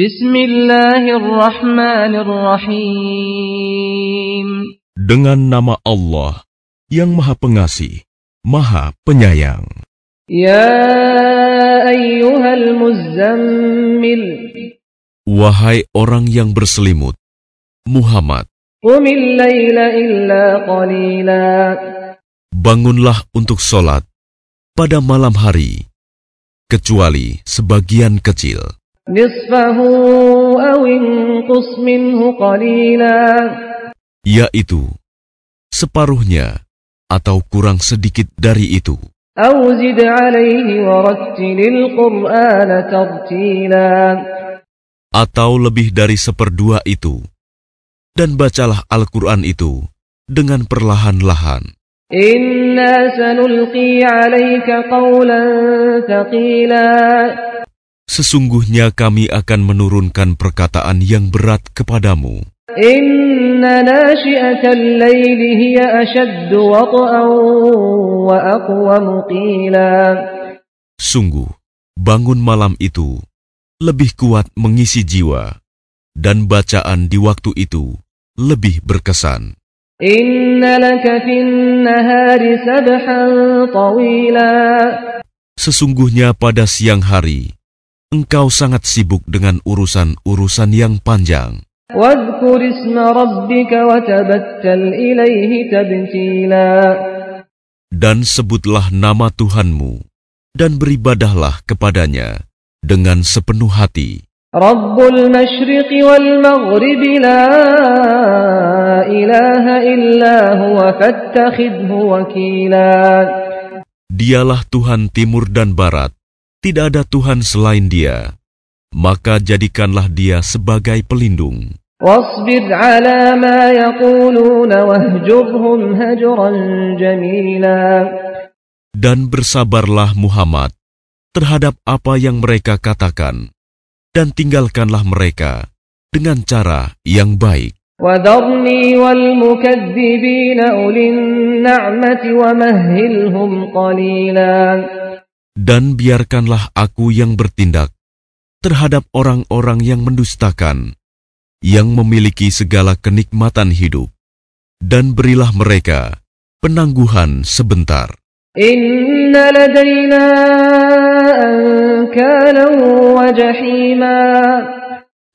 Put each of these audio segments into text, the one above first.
Bismillahirrahmanirrahim. Dengan nama Allah yang Maha Pengasih, Maha Penyayang. Ya ayyuhal muzammil. Wahai orang yang berselimut, Muhammad, Qumil layla illa qalila. bangunlah untuk sholat pada malam hari, kecuali sebagian kecil, yaitu separuhnya atau kurang sedikit dari itu. Atau lebih dari seperdua itu. Dan bacalah Al-Quran itu dengan perlahan-lahan. Inna sanulqi alaika qawlan thaqila sesungguhnya kami akan menurunkan perkataan yang berat kepadamu. Sungguh, bangun malam itu lebih kuat mengisi jiwa, dan bacaan di waktu itu lebih berkesan. Sesungguhnya pada siang hari, engkau sangat sibuk dengan urusan-urusan yang panjang. Dan sebutlah nama Tuhanmu, dan beribadahlah kepadanya dengan sepenuh hati. Dialah Tuhan timur dan barat, tidak ada Tuhan selain dia. Maka jadikanlah dia sebagai pelindung. واصبر على ما يقولون واهجرهم هجرا جميلا Dan bersabarlah Muhammad terhadap apa yang mereka katakan, dan tinggalkanlah mereka dengan cara yang baik. وذرني والمكذبين أولي النعمة ومهلهم قليلا dan biarkanlah aku yang bertindak terhadap orang-orang yang mendustakan, yang memiliki segala kenikmatan hidup, dan berilah mereka penangguhan sebentar.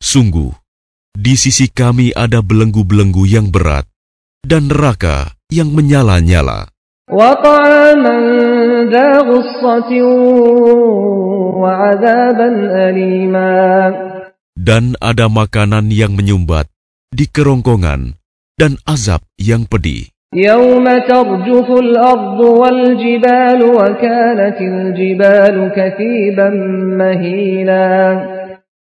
Sungguh, di sisi kami ada belenggu-belenggu yang berat dan neraka yang menyala-nyala. وطعاما ذا غصة وعذابا أليما dan ada makanan yang menyumbat di kerongkongan dan azab yang pedih. يوم ترجف الأرض والجبال وكانت الجبال كثيبا مهيلا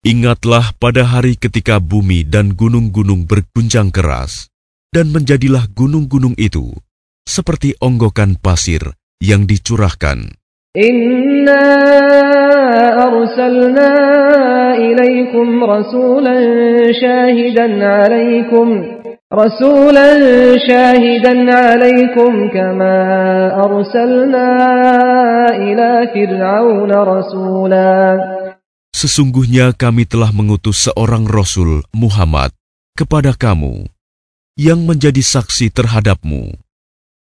Ingatlah pada hari ketika bumi dan gunung-gunung berguncang keras, dan menjadilah gunung-gunung itu seperti onggokan pasir yang dicurahkan. إنا أرسلنا إليكم رسولا شاهدا عليكم رسولا شاهدا عليكم كما أرسلنا إلى فرعون رسولا Sesungguhnya kami telah mengutus seorang Rasul Muhammad kepada kamu yang menjadi saksi terhadapmu,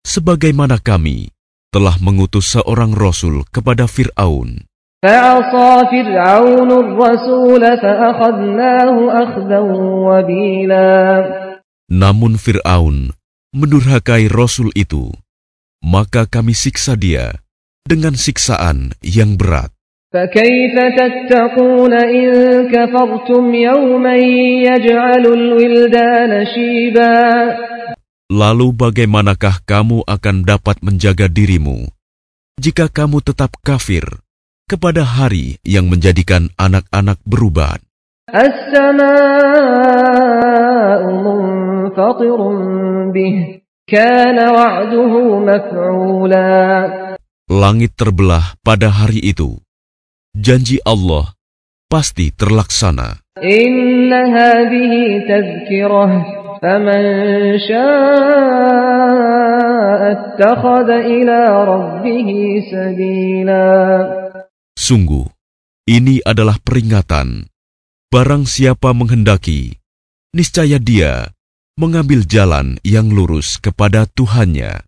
sebagaimana kami telah mengutus seorang Rasul kepada Fir'aun. فعصى فرعون الرسول فأخذناه أخذا وبيلا Namun Fir'aun mendurhakai Rasul itu, maka kami siksa dia dengan siksaan yang berat. فكيف تتقون إن كفرتم يوما يجعل الولدان شيبا Lalu, bagaimanakah kamu akan dapat menjaga dirimu jika kamu tetap kafir kepada hari yang menjadikan anak-anak berubah? Langit terbelah pada hari itu. Janji Allah pasti terlaksana. فمن شاء اتخذ إلى ربه سبيلا Sungguh, ini adalah peringatan. Barang siapa menghendaki, niscaya dia mengambil jalan yang lurus kepada Tuhannya.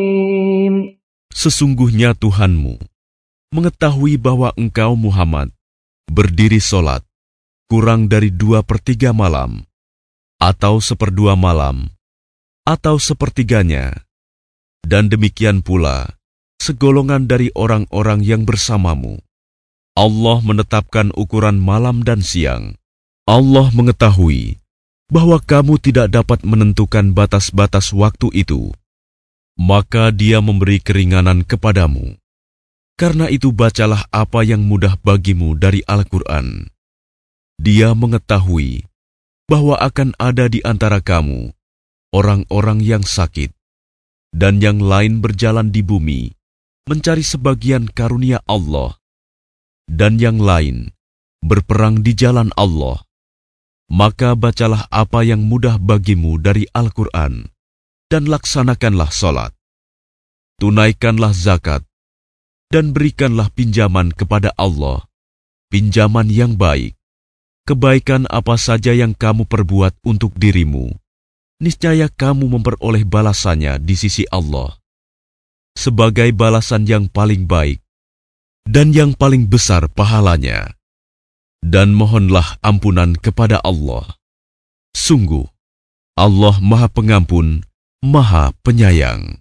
Sesungguhnya Tuhanmu mengetahui bahwa engkau Muhammad berdiri solat kurang dari dua per tiga malam, atau seperdua malam, atau sepertiganya, dan demikian pula segolongan dari orang-orang yang bersamamu. Allah menetapkan ukuran malam dan siang. Allah mengetahui bahwa kamu tidak dapat menentukan batas-batas waktu itu maka dia memberi keringanan kepadamu. Karena itu bacalah apa yang mudah bagimu dari Al-Quran. Dia mengetahui bahwa akan ada di antara kamu orang-orang yang sakit, dan yang lain berjalan di bumi, mencari sebagian karunia Allah, dan yang lain berperang di jalan Allah. Maka bacalah apa yang mudah bagimu dari Al-Quran dan laksanakanlah solat. Tunaikanlah zakat, dan berikanlah pinjaman kepada Allah, pinjaman yang baik. Kebaikan apa saja yang kamu perbuat untuk dirimu, niscaya kamu memperoleh balasannya di sisi Allah. Sebagai balasan yang paling baik, dan yang paling besar pahalanya. Dan mohonlah ampunan kepada Allah. Sungguh, Allah Maha Pengampun, Maha Penyayang.